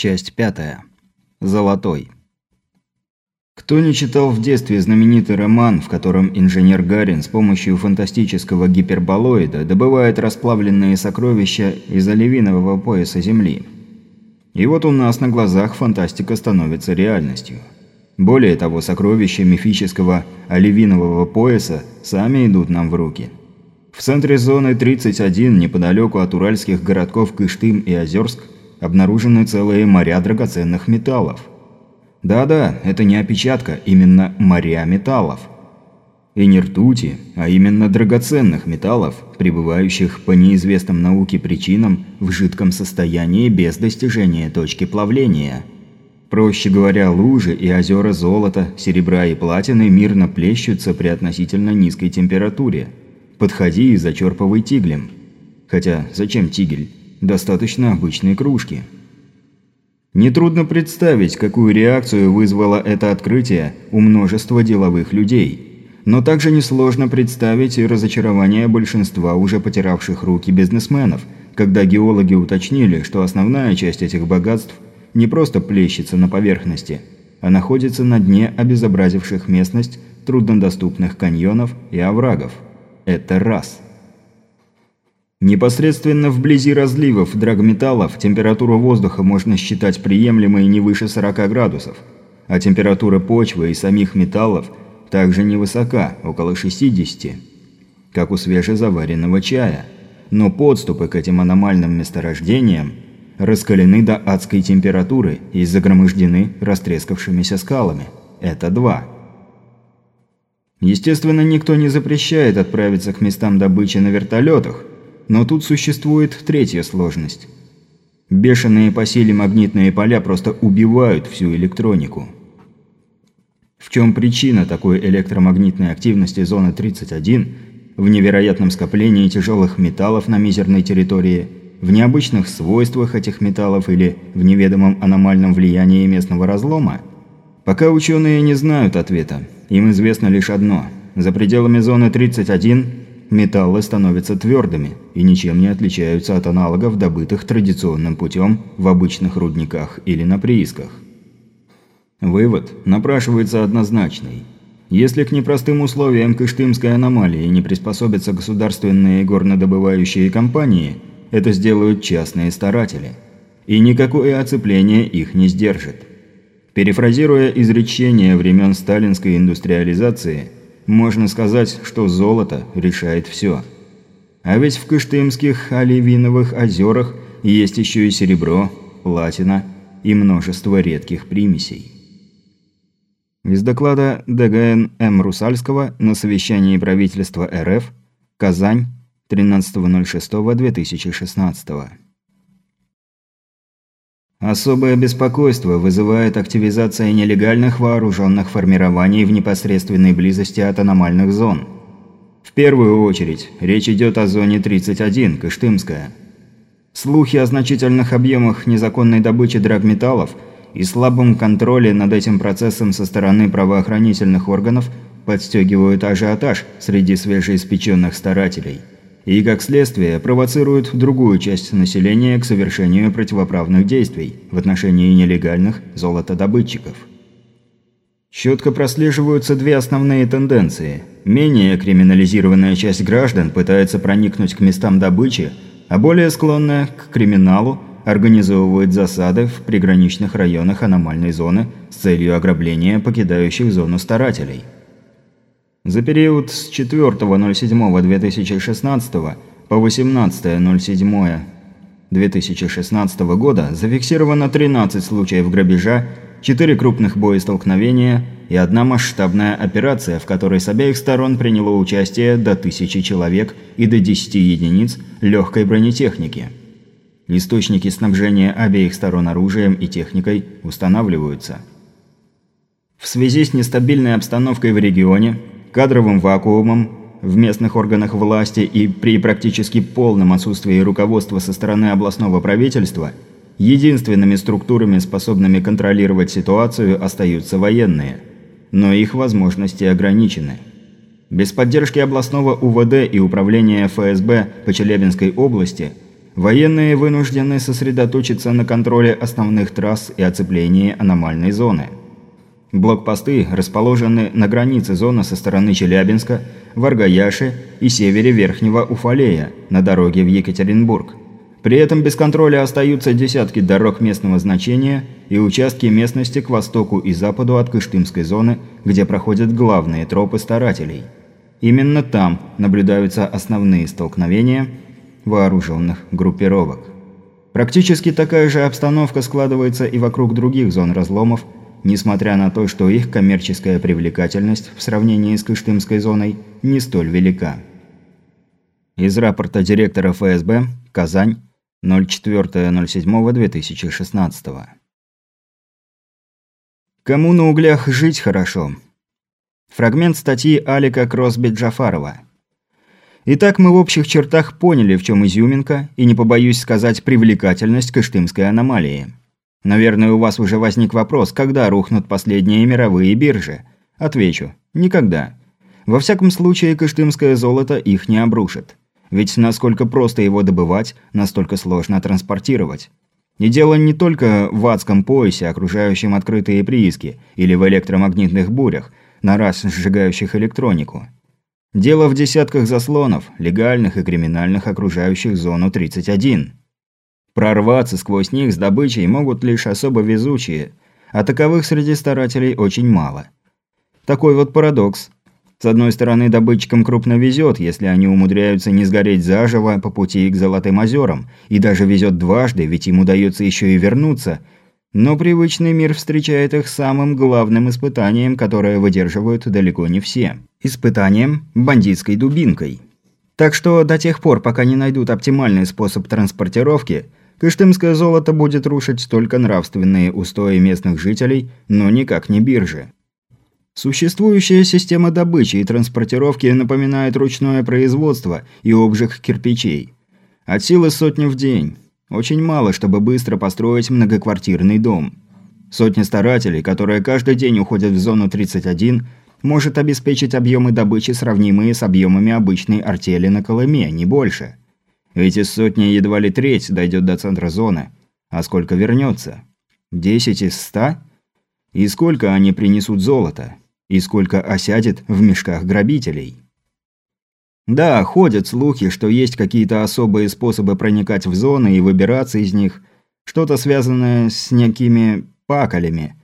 Часть пятая. Золотой. Кто не читал в детстве знаменитый роман, в котором инженер Гарин с помощью фантастического гиперболоида добывает расплавленные сокровища из оливинового пояса Земли? И вот у нас на глазах фантастика становится реальностью. Более того, сокровища мифического оливинового пояса сами идут нам в руки. В центре зоны 31, неподалеку от уральских городков Кыштым и Озерск, обнаружены целые моря драгоценных металлов. Да-да, это не опечатка, именно моря металлов. И не ртути, а именно драгоценных металлов, пребывающих по неизвестным науке причинам в жидком состоянии без достижения точки плавления. Проще говоря, лужи и озера золота, серебра и платины мирно плещутся при относительно низкой температуре. Подходи и зачерпывай тиглем. Хотя, зачем тигель? Достаточно обычной кружки. Нетрудно представить, какую реакцию вызвало это открытие у множества деловых людей. Но также несложно представить и разочарование большинства уже потерявших руки бизнесменов, когда геологи уточнили, что основная часть этих богатств не просто плещется на поверхности, а находится на дне обезобразивших местность труднодоступных каньонов и оврагов. Это раз – Непосредственно вблизи разливов драгметаллов температуру воздуха можно считать приемлемой не выше 40 градусов, а температура почвы и самих металлов также невысока, около 60, как у свежезаваренного чая. Но подступы к этим аномальным месторождениям раскалены до адской температуры и загромождены растрескавшимися скалами. Это два. Естественно, никто не запрещает отправиться к местам добычи на вертолетах, но тут существует третья сложность. Бешеные по силе магнитные поля просто убивают всю электронику. В чем причина такой электромагнитной активности зоны 31 в невероятном скоплении тяжелых металлов на мизерной территории, в необычных свойствах этих металлов или в неведомом аномальном влиянии местного разлома? Пока ученые не знают ответа. Им известно лишь одно. За пределами зоны 31 металлы становятся твердыми и ничем не отличаются от аналогов, добытых традиционным путем в обычных рудниках или на приисках. Вывод напрашивается однозначный. Если к непростым условиям Кыштымской аномалии не приспособятся государственные горнодобывающие компании, это сделают частные старатели. И никакое оцепление их не сдержит. Перефразируя изречение времен сталинской индустриализации – можно сказать, что золото решает все. А ведь в Кыштымских оливиновых озерах есть еще и серебро, платина и множество редких примесей. Из доклада ДГН М. Русальского на совещании правительства РФ Казань 13.06.2016 Особое беспокойство вызывает активизация нелегальных вооруженных формирований в непосредственной близости от аномальных зон. В первую очередь, речь идет о зоне 31, Кыштымская. Слухи о значительных объемах незаконной добычи драгметаллов и слабом контроле над этим процессом со стороны правоохранительных органов подстегивают ажиотаж среди свежеиспеченных старателей – и, как следствие, провоцируют другую часть населения к совершению противоправных действий в отношении нелегальных золотодобытчиков. Четко прослеживаются две основные тенденции. Менее криминализированная часть граждан пытается проникнуть к местам добычи, а более склонная к криминалу организовывает засады в приграничных районах аномальной зоны с целью ограбления покидающих зону старателей – за период с 4.07.2016 по 18.07.2016 года зафиксировано 13 случаев грабежа, 4 крупных боестолкновения и одна масштабная операция, в которой с обеих сторон приняло участие до 1000 человек и до 10 единиц легкой бронетехники. Источники снабжения обеих сторон оружием и техникой устанавливаются. В связи с нестабильной обстановкой в регионе кадровым вакуумом в местных органах власти и при практически полном отсутствии руководства со стороны областного правительства, единственными структурами, способными контролировать ситуацию, остаются военные. Но их возможности ограничены. Без поддержки областного УВД и управления ФСБ по Челябинской области военные вынуждены сосредоточиться на контроле основных трасс и оцеплении аномальной зоны. Блокпосты расположены на границе зоны со стороны Челябинска, Варгаяши и севере Верхнего Уфалея на дороге в Екатеринбург. При этом без контроля остаются десятки дорог местного значения и участки местности к востоку и западу от Кыштымской зоны, где проходят главные тропы старателей. Именно там наблюдаются основные столкновения вооруженных группировок. Практически такая же обстановка складывается и вокруг других зон разломов, несмотря на то, что их коммерческая привлекательность в сравнении с Кыштымской зоной не столь велика. Из рапорта директора ФСБ «Казань» 04.07.2016. Кому на углях жить хорошо? Фрагмент статьи Алика Кросби-Джафарова. Итак, мы в общих чертах поняли, в чем изюминка, и не побоюсь сказать привлекательность Кыштымской аномалии. Наверное, у вас уже возник вопрос, когда рухнут последние мировые биржи. Отвечу – никогда. Во всяком случае, кыштымское золото их не обрушит. Ведь насколько просто его добывать, настолько сложно транспортировать. И дело не только в адском поясе, окружающем открытые прииски, или в электромагнитных бурях, на раз сжигающих электронику. Дело в десятках заслонов, легальных и криминальных, окружающих зону 31. Прорваться сквозь них с добычей могут лишь особо везучие, а таковых среди старателей очень мало. Такой вот парадокс – с одной стороны, добытчикам крупно везет, если они умудряются не сгореть заживо по пути к Золотым озерам, и даже везет дважды, ведь им удается еще и вернуться. Но привычный мир встречает их самым главным испытанием, которое выдерживают далеко не все. Испытанием бандитской дубинкой. Так что до тех пор, пока не найдут оптимальный способ транспортировки, кыштымское золото будет рушить только нравственные устои местных жителей, но никак не биржи. Существующая система добычи и транспортировки напоминает ручное производство и обжиг кирпичей. От силы сотни в день. Очень мало, чтобы быстро построить многоквартирный дом. Сотня старателей, которые каждый день уходят в зону 31, может обеспечить объемы добычи, сравнимые с объемами обычной артели на Колыме, не больше. Эти сотни едва ли треть дойдет до центра зоны. А сколько вернется? 10 из 100? И сколько они принесут золота? И сколько осядет в мешках грабителей. Да, ходят слухи, что есть какие-то особые способы проникать в зоны и выбираться из них, что-то связанное с некими пакалями.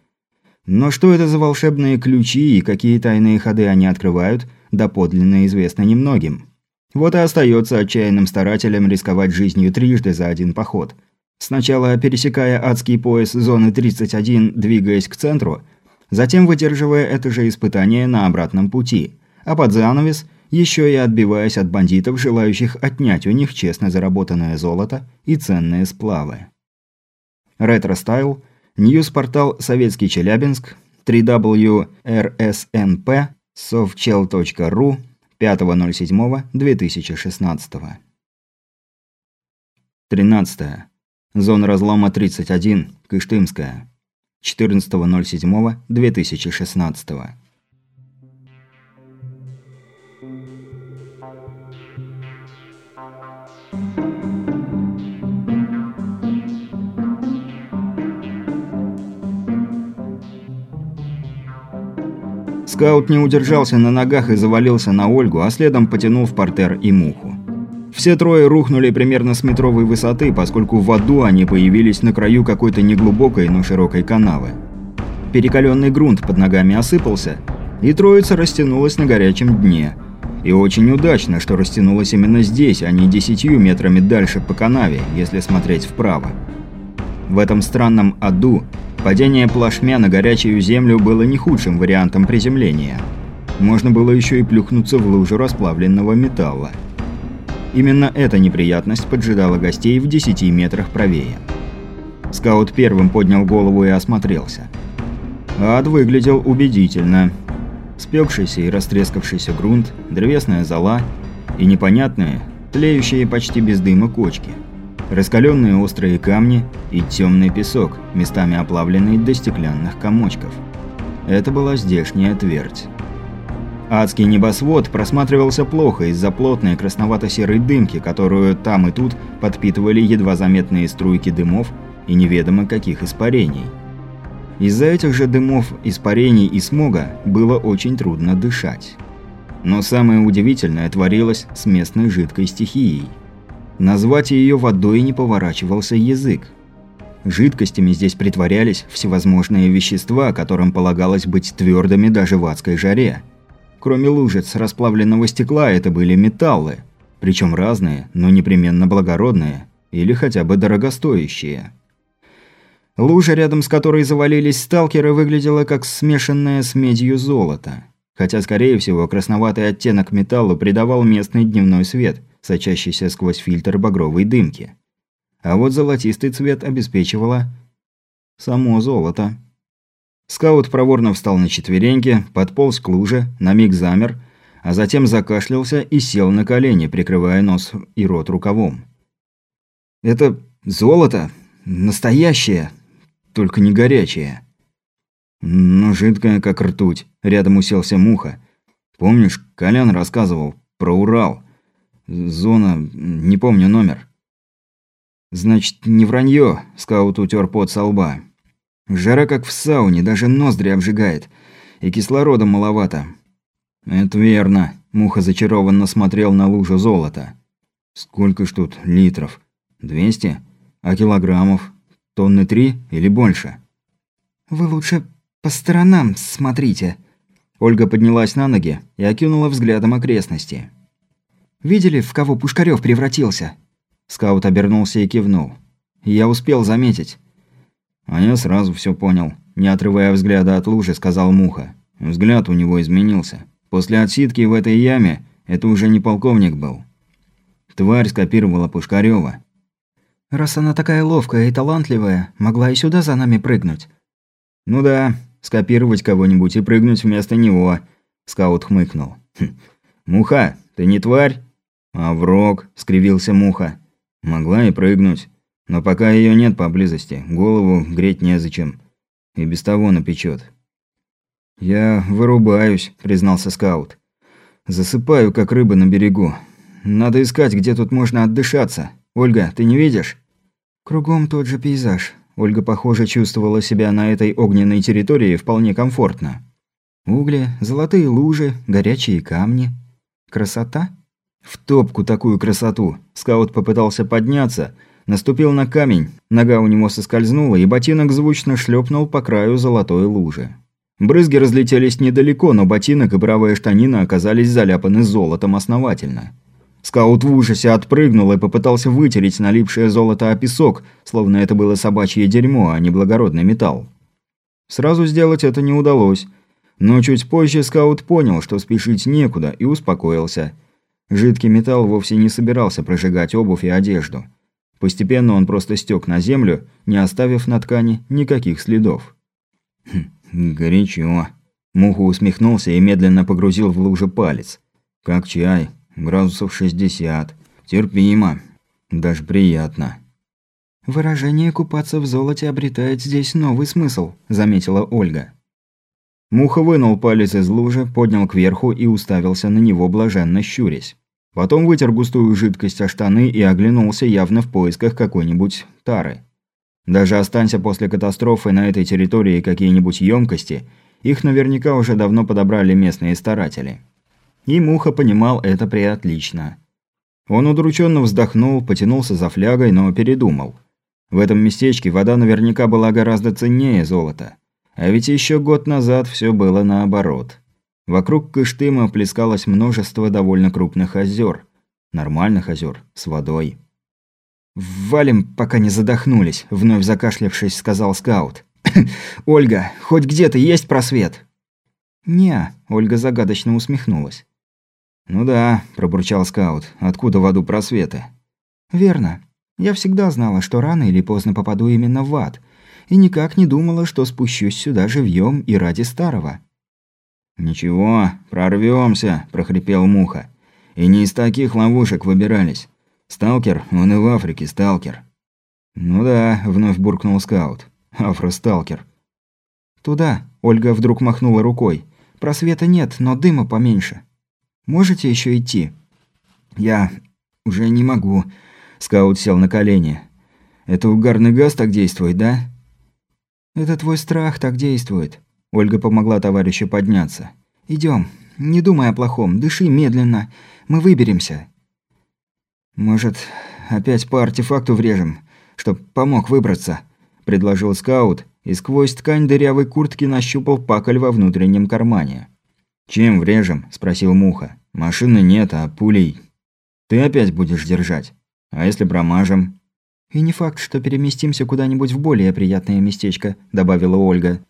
Но что это за волшебные ключи и какие тайные ходы они открывают, доподлинно известно немногим. Вот и остается отчаянным старателям рисковать жизнью трижды за один поход. Сначала пересекая адский пояс зоны 31, двигаясь к центру – затем выдерживая это же испытание на обратном пути, а под занавес еще и отбиваясь от бандитов, желающих отнять у них честно заработанное золото и ценные сплавы. Ретро-стайл, ньюс-портал «Советский Челябинск», www.rsnp, softchel.ru, 5.07.2016. 13. Зона разлома 31, Кыштымская. 14.07.2016. Скаут не удержался на ногах и завалился на Ольгу, а следом потянул в портер и муху. Все трое рухнули примерно с метровой высоты, поскольку в аду они появились на краю какой-то неглубокой, но широкой канавы. Перекаленный грунт под ногами осыпался, и троица растянулась на горячем дне. И очень удачно, что растянулась именно здесь, а не десятью метрами дальше по канаве, если смотреть вправо. В этом странном аду падение плашмя на горячую землю было не худшим вариантом приземления. Можно было еще и плюхнуться в лужу расплавленного металла. Именно эта неприятность поджидала гостей в 10 метрах правее. Скаут первым поднял голову и осмотрелся. Ад выглядел убедительно. Спекшийся и растрескавшийся грунт, древесная зола и непонятные, тлеющие почти без дыма кочки. Раскаленные острые камни и темный песок, местами оплавленный до стеклянных комочков. Это была здешняя твердь. Адский небосвод просматривался плохо из-за плотной красновато-серой дымки, которую там и тут подпитывали едва заметные струйки дымов и неведомо каких испарений. Из-за этих же дымов, испарений и смога было очень трудно дышать. Но самое удивительное творилось с местной жидкой стихией. Назвать ее водой не поворачивался язык. Жидкостями здесь притворялись всевозможные вещества, которым полагалось быть твердыми даже в адской жаре. Кроме лужиц расплавленного стекла, это были металлы. Причем разные, но непременно благородные. Или хотя бы дорогостоящие. Лужа, рядом с которой завалились сталкеры, выглядела как смешанное с медью золото. Хотя, скорее всего, красноватый оттенок металла придавал местный дневной свет, сочащийся сквозь фильтр багровой дымки. А вот золотистый цвет обеспечивало само золото. Скаут проворно встал на четвереньки, подполз к луже, на миг замер, а затем закашлялся и сел на колени, прикрывая нос и рот рукавом. «Это золото? Настоящее? Только не горячее?» «Ну, жидкое, как ртуть», — рядом уселся Муха. «Помнишь, Колян рассказывал про Урал? Зона... не помню номер». «Значит, не вранье», — скаут утер пот со лба. «Жара как в сауне, даже ноздри обжигает. И кислорода маловато». «Это верно», — Муха зачарованно смотрел на лужу золота. «Сколько ж тут литров? Двести? А килограммов? Тонны три или больше?» «Вы лучше «По сторонам смотрите». Ольга поднялась на ноги и окинула взглядом окрестности. «Видели, в кого Пушкарёв превратился?» Скаут обернулся и кивнул. «Я успел заметить». А я сразу все понял. Не отрывая взгляда от лужи, сказал Муха. Взгляд у него изменился. После отсидки в этой яме это уже не полковник был. Тварь скопировала Пушкарёва. «Раз она такая ловкая и талантливая, могла и сюда за нами прыгнуть». «Ну да, скопировать кого-нибудь и прыгнуть вместо него», – скаут хмыкнул. «Хм. «Муха, ты не тварь?» «А враг», – скривился Муха. «Могла и прыгнуть. Но пока ее нет поблизости, голову греть незачем. И без того напечет». «Я вырубаюсь», – признался скаут. «Засыпаю, как рыба на берегу. Надо искать, где тут можно отдышаться. Ольга, ты не видишь?» «Кругом тот же пейзаж. Ольга, похоже, чувствовала себя на этой огненной территории вполне комфортно. Угли, золотые лужи, горячие камни. Красота? В топку такую красоту. Скаут попытался подняться, наступил на камень, нога у него соскользнула, и ботинок звучно шлепнул по краю золотой лужи. Брызги разлетелись недалеко, но ботинок и правая штанина оказались заляпаны золотом основательно. Скаут в ужасе отпрыгнул и попытался вытереть налипшее золото о песок, словно это было собачье дерьмо, а не благородный металл. Сразу сделать это не удалось. Но чуть позже скаут понял, что спешить некуда, и успокоился. Жидкий металл вовсе не собирался прожигать обувь и одежду. Постепенно он просто стек на землю, не оставив на ткани никаких следов. «Хм, горячо». Муха усмехнулся и медленно погрузил в лужу палец. «Как чай, Градусов 60. Терпимо. Даже приятно. «Выражение «купаться в золоте» обретает здесь новый смысл», – заметила Ольга. Муха вынул палец из лужи, поднял кверху и уставился на него, блаженно щурясь. Потом вытер густую жидкость о штаны и оглянулся явно в поисках какой-нибудь тары. Даже останься после катастрофы на этой территории какие-нибудь емкости, их наверняка уже давно подобрали местные старатели. И Муха понимал это преотлично. Он удрученно вздохнул, потянулся за флягой, но передумал. В этом местечке вода наверняка была гораздо ценнее золота. А ведь еще год назад все было наоборот. Вокруг Кыштыма плескалось множество довольно крупных озер. Нормальных озер, с водой. «Валим, пока не задохнулись», – вновь закашлявшись, сказал скаут. «Ольга, хоть где-то есть просвет?» «Не», – Ольга загадочно усмехнулась. «Ну да», – пробурчал скаут. «Откуда в аду просветы?» «Верно. Я всегда знала, что рано или поздно попаду именно в ад. И никак не думала, что спущусь сюда живьем и ради старого». «Ничего, прорвемся, прохрипел Муха. «И не из таких ловушек выбирались. Сталкер, он и в Африке сталкер». «Ну да», – вновь буркнул скаут. «Афросталкер». «Туда», – Ольга вдруг махнула рукой. Просвета нет, но дыма поменьше. Можете еще идти?» «Я уже не могу». Скаут сел на колени. «Это угарный газ так действует, да?» «Это твой страх так действует». Ольга помогла товарищу подняться. Идем. Не думай о плохом, дыши медленно. Мы выберемся». «Может, опять по артефакту врежем, чтоб помог выбраться?» – предложил скаут, и сквозь ткань дырявой куртки нащупал паколь во внутреннем кармане. «Чем врежем?» – спросил Муха. «Машины нет, а пулей...» «Ты опять будешь держать. А если промажем?» «И не факт, что переместимся куда-нибудь в более приятное местечко», – добавила Ольга.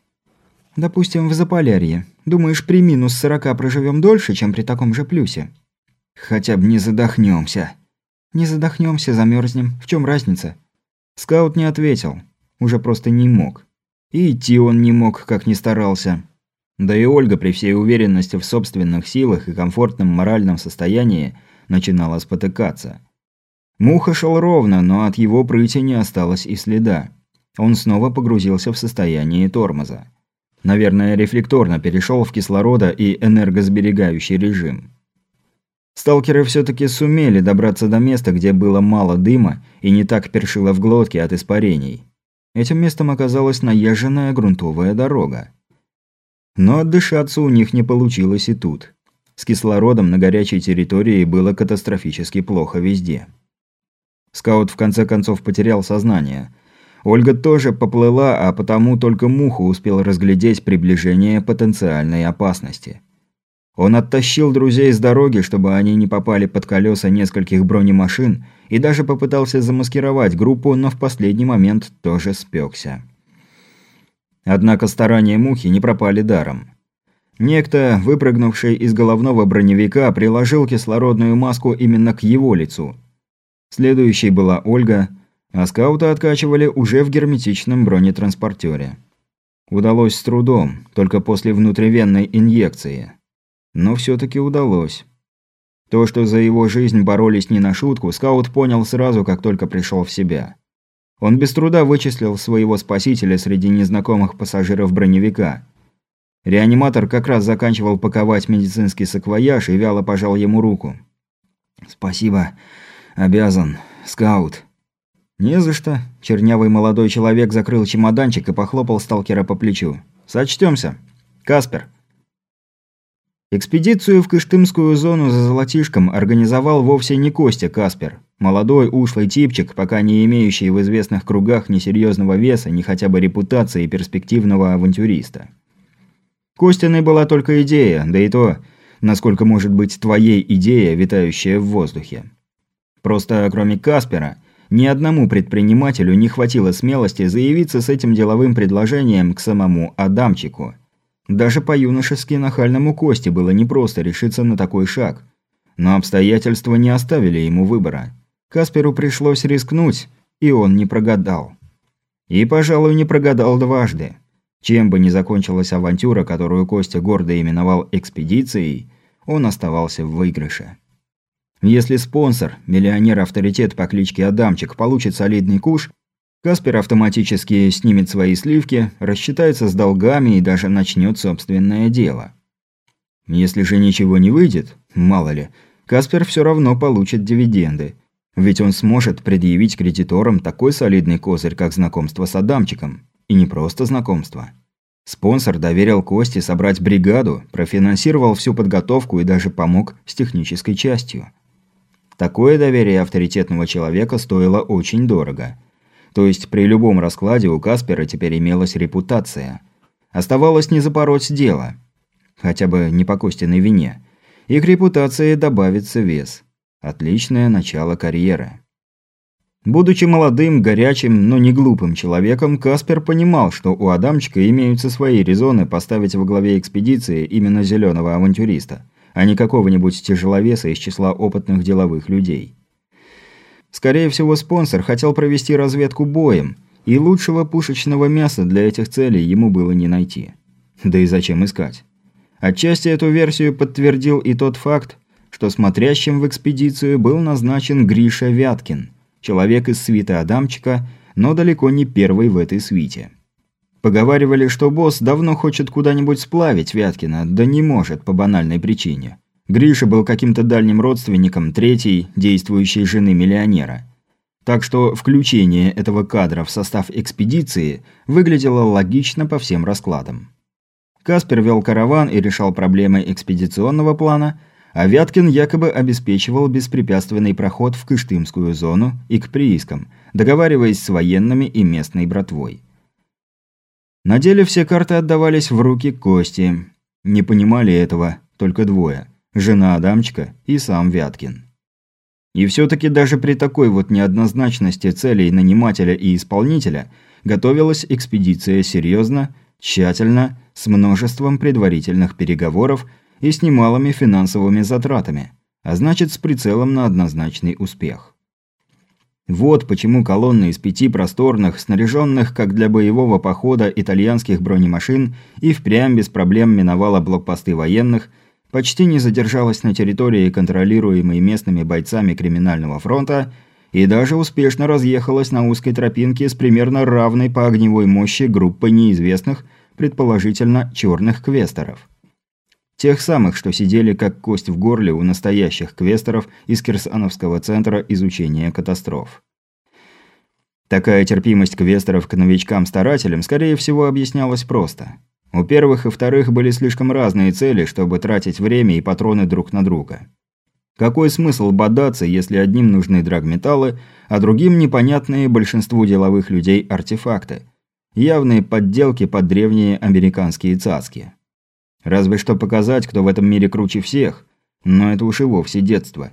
«Допустим, в Заполярье. Думаешь, при минус сорока проживем дольше, чем при таком же плюсе?» «Хотя бы не задохнемся. «Не задохнемся, замерзнем. В чем разница?» Скаут не ответил. Уже просто не мог. И идти он не мог, как ни старался. Да и Ольга при всей уверенности в собственных силах и комфортном моральном состоянии начинала спотыкаться. Муха шел ровно, но от его прыти не осталось и следа. Он снова погрузился в состояние тормоза. Наверное, рефлекторно перешел в кислорода и энергосберегающий режим. Сталкеры все-таки сумели добраться до места, где было мало дыма и не так першило в глотке от испарений. Этим местом оказалась наезженная грунтовая дорога. Но отдышаться у них не получилось и тут. С кислородом на горячей территории было катастрофически плохо везде. Скаут в конце концов потерял сознание. Ольга тоже поплыла, а потому только Муха успел разглядеть приближение потенциальной опасности. Он оттащил друзей с дороги, чтобы они не попали под колеса нескольких бронемашин, и даже попытался замаскировать группу, но в последний момент тоже спекся. Однако старания Мухи не пропали даром. Некто, выпрыгнувший из головного броневика, приложил кислородную маску именно к его лицу. Следующей была Ольга, а скаута откачивали уже в герметичном бронетранспортере. Удалось с трудом, только после внутривенной инъекции. Но все-таки удалось. То, что за его жизнь боролись не на шутку, скаут понял сразу, как только пришел в себя. Он без труда вычислил своего спасителя среди незнакомых пассажиров броневика. Реаниматор как раз заканчивал паковать медицинский саквояж и вяло пожал ему руку. «Спасибо. Обязан. Скаут». «Не за что». Чернявый молодой человек закрыл чемоданчик и похлопал сталкера по плечу. «Сочтёмся. Каспер, Экспедицию в Кыштымскую зону за золотишком организовал вовсе не Костя Каспер. Молодой, ушлый типчик, пока не имеющий в известных кругах ни серьезного веса, ни хотя бы репутации перспективного авантюриста. Костиной была только идея, да и то, насколько может быть твоей идея, витающая в воздухе. Просто кроме Каспера, ни одному предпринимателю не хватило смелости заявиться с этим деловым предложением к самому Адамчику – даже по-юношески нахальному Косте было непросто решиться на такой шаг. Но обстоятельства не оставили ему выбора. Касперу пришлось рискнуть, и он не прогадал. И, пожалуй, не прогадал дважды. Чем бы ни закончилась авантюра, которую Костя гордо именовал экспедицией, он оставался в выигрыше. Если спонсор, миллионер-авторитет по кличке Адамчик, получит солидный куш – Каспер автоматически снимет свои сливки, рассчитается с долгами и даже начнет собственное дело. Если же ничего не выйдет, мало ли, Каспер все равно получит дивиденды. Ведь он сможет предъявить кредиторам такой солидный козырь, как знакомство с Адамчиком. И не просто знакомство. Спонсор доверил Косте собрать бригаду, профинансировал всю подготовку и даже помог с технической частью. Такое доверие авторитетного человека стоило очень дорого – то есть при любом раскладе у Каспера теперь имелась репутация. Оставалось не запороть дело. Хотя бы не по Костиной вине. И к репутации добавится вес. Отличное начало карьеры. Будучи молодым, горячим, но не глупым человеком, Каспер понимал, что у Адамчика имеются свои резоны поставить во главе экспедиции именно зеленого авантюриста, а не какого-нибудь тяжеловеса из числа опытных деловых людей. Скорее всего, спонсор хотел провести разведку боем, и лучшего пушечного мяса для этих целей ему было не найти. Да и зачем искать? Отчасти эту версию подтвердил и тот факт, что смотрящим в экспедицию был назначен Гриша Вяткин, человек из свиты Адамчика, но далеко не первый в этой свите. Поговаривали, что босс давно хочет куда-нибудь сплавить Вяткина, да не может по банальной причине. Гриша был каким-то дальним родственником третьей действующей жены миллионера. Так что включение этого кадра в состав экспедиции выглядело логично по всем раскладам. Каспер вел караван и решал проблемы экспедиционного плана, а Вяткин якобы обеспечивал беспрепятственный проход в Кыштымскую зону и к приискам, договариваясь с военными и местной братвой. На деле все карты отдавались в руки Кости. Не понимали этого только двое – жена Адамчика и сам Вяткин. И все-таки даже при такой вот неоднозначности целей нанимателя и исполнителя готовилась экспедиция серьезно, тщательно, с множеством предварительных переговоров и с немалыми финансовыми затратами, а значит с прицелом на однозначный успех. Вот почему колонна из пяти просторных, снаряженных как для боевого похода итальянских бронемашин и впрямь без проблем миновала блокпосты военных, почти не задержалась на территории, контролируемой местными бойцами криминального фронта, и даже успешно разъехалась на узкой тропинке с примерно равной по огневой мощи группой неизвестных, предположительно черных квесторов. Тех самых, что сидели как кость в горле у настоящих квесторов из Кирсановского центра изучения катастроф. Такая терпимость квесторов к новичкам-старателям, скорее всего, объяснялась просто. У первых и вторых были слишком разные цели, чтобы тратить время и патроны друг на друга. Какой смысл бодаться, если одним нужны драгметаллы, а другим непонятные большинству деловых людей артефакты? Явные подделки под древние американские цацки. Разве что показать, кто в этом мире круче всех. Но это уж и вовсе детство.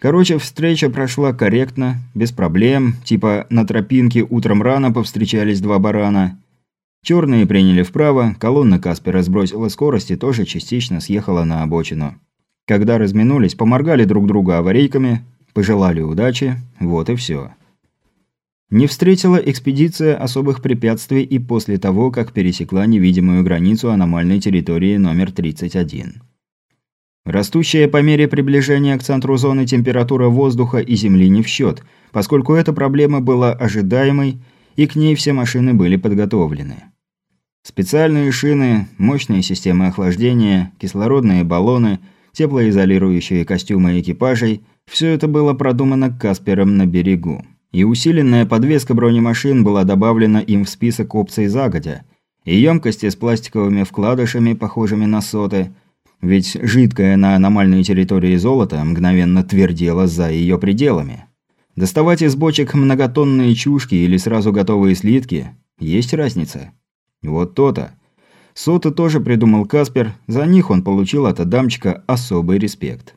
Короче, встреча прошла корректно, без проблем, типа на тропинке утром рано повстречались два барана. Черные приняли вправо, колонна Каспера сбросила скорость и тоже частично съехала на обочину. Когда разминулись, поморгали друг другу аварийками, пожелали удачи, вот и все. Не встретила экспедиция особых препятствий и после того, как пересекла невидимую границу аномальной территории номер 31. Растущая по мере приближения к центру зоны температура воздуха и земли не в счет, поскольку эта проблема была ожидаемой, и к ней все машины были подготовлены. Специальные шины, мощные системы охлаждения, кислородные баллоны, теплоизолирующие костюмы экипажей – все это было продумано Каспером на берегу. И усиленная подвеска бронемашин была добавлена им в список опций загодя. И емкости с пластиковыми вкладышами, похожими на соты. Ведь жидкое на аномальной территории золото мгновенно твердело за ее пределами. Доставать из бочек многотонные чушки или сразу готовые слитки – есть разница. Вот то-то. Соты тоже придумал Каспер, за них он получил от Адамчика особый респект.